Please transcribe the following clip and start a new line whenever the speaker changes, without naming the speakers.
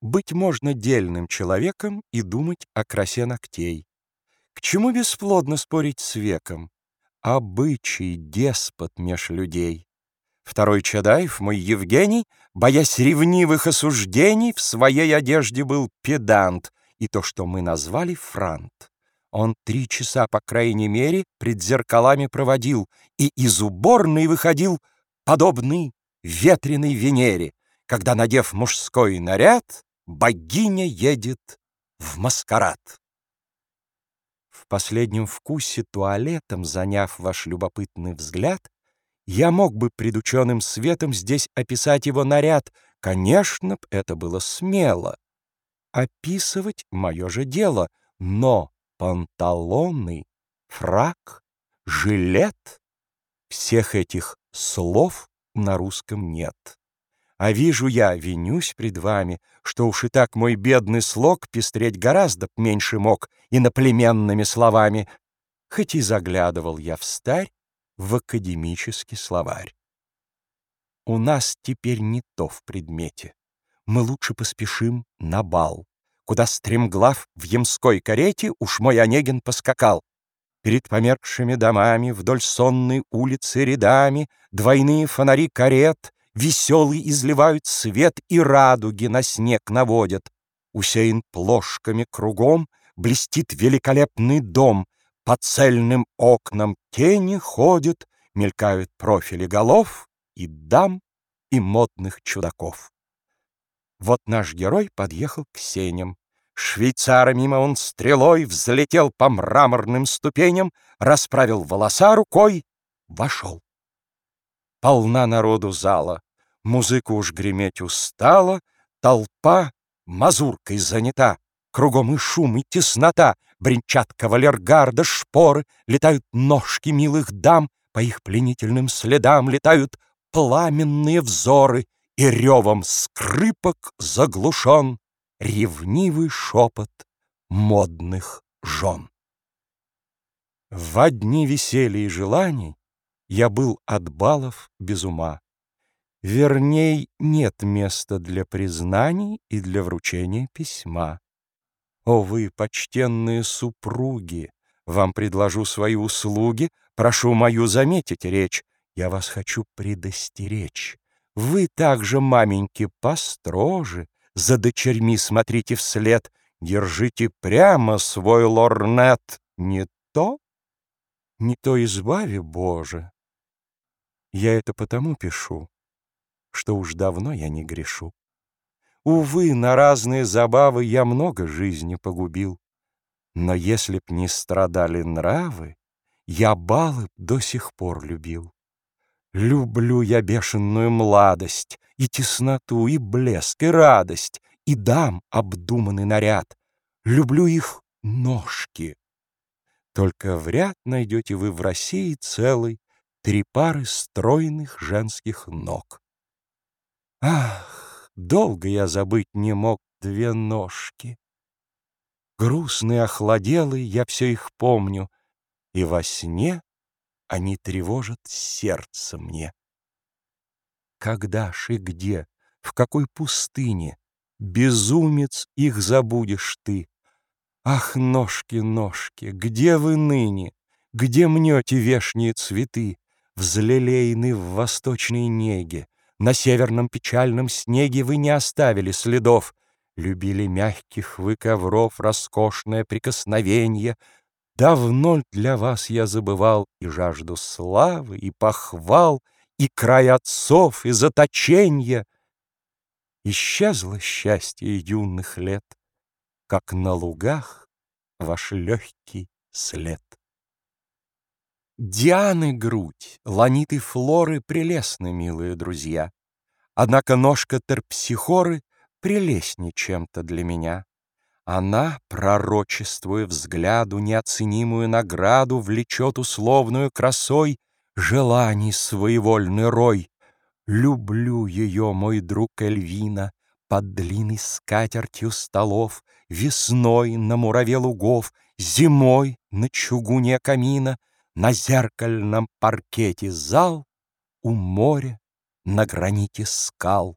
Быть можно дельным человеком и думать о красе ногтей. К чему бесплодно спорить с веком? Обычай деспот меж людей. Второй Чадаев, мой Евгений, боясь ревнивых осуждений, в своей одежде был педант, и то, что мы назвали франт. Он три часа, по крайней мере, пред зеркалами проводил и из уборной выходил, подобный ветреной Венере, когда, надев мужской наряд, богиня едет в маскарад. В последнем вкусе туалетом, заняв ваш любопытный взгляд, я мог бы пред ученым светом здесь описать его наряд. Конечно это было смело. Описывать мое же дело, но панталоны, фрак, жилет — всех этих слов на русском нет. А вижу я, винюсь пред вами, Что уж и так мой бедный слог Пестреть гораздо меньше мог Иноплеменными словами, Хоть и заглядывал я в старь В академический словарь. У нас теперь не то в предмете. Мы лучше поспешим на бал, Куда стремглав в ямской карете Уж мой Онегин поскакал. Перед померкшими домами Вдоль сонной улицы рядами Двойные фонари карет Веселый изливают свет и радуги на снег наводят. Усеян плошками кругом, блестит великолепный дом. По цельным окнам тени ходят, мелькают профили голов и дам, и модных чудаков. Вот наш герой подъехал к сеням. Швейцара мимо он стрелой взлетел по мраморным ступеням, расправил волоса рукой, вошел. Полна народу зала. Музыка уж греметь устала, Толпа мазуркой занята, Кругом и шум, и теснота, Бренчат кавалергарда шпоры, Летают ножки милых дам, По их пленительным следам Летают пламенные взоры, И ревом скрипок заглушен Ревнивый шепот модных жен. В одни веселья и желаний Я был от балов без ума. Верней, нет места для признаний и для вручения письма. О, вы, почтенные супруги, вам предложу свои услуги, прошу мою заметить речь, я вас хочу предостеречь. Вы также, маменьки, построже, за дочерьми смотрите вслед, держите прямо свой лорнет. Не то, не то избави, Боже. Я это потому пишу, что уж давно я не грешу. Увы, на разные забавы я много жизни погубил. Но если б не страдали нравы, я балы до сих пор любил. Люблю я бешеную младость, и тесноту, и блеск, и радость, и дам обдуманный наряд. Люблю их ножки. Только вряд найдете вы в России целый три пары стройных женских ног. Ах, долго я забыть не мог две ножки. Грустный, охладелый, я все их помню, И во сне они тревожат сердце мне. Когда ж и где, в какой пустыне, Безумец, их забудешь ты? Ах, ножки, ножки, где вы ныне? Где мнете вешние цветы, Взлелеены в восточной неге? На северном печальном снеге вы не оставили следов. Любили мягких вы ковров роскошное прикосновенье. Давно для вас я забывал и жажду славы, и похвал, и край отцов, и заточенья. Исчезло счастье юных лет, как на лугах ваш легкий след. Дианы грудь, ланиты флоры прелестны, милые друзья. Однако ножка терпсихоры прелестней чем-то для меня. Она, пророчествуя взгляду неоценимую награду, влечет условную красой желаний своевольный рой. Люблю ее, мой друг Эльвина, под длинной скатертью столов, Весной на мураве лугов, зимой на чугуне камина — на зеркальном паркете зал, У моря на граните скал.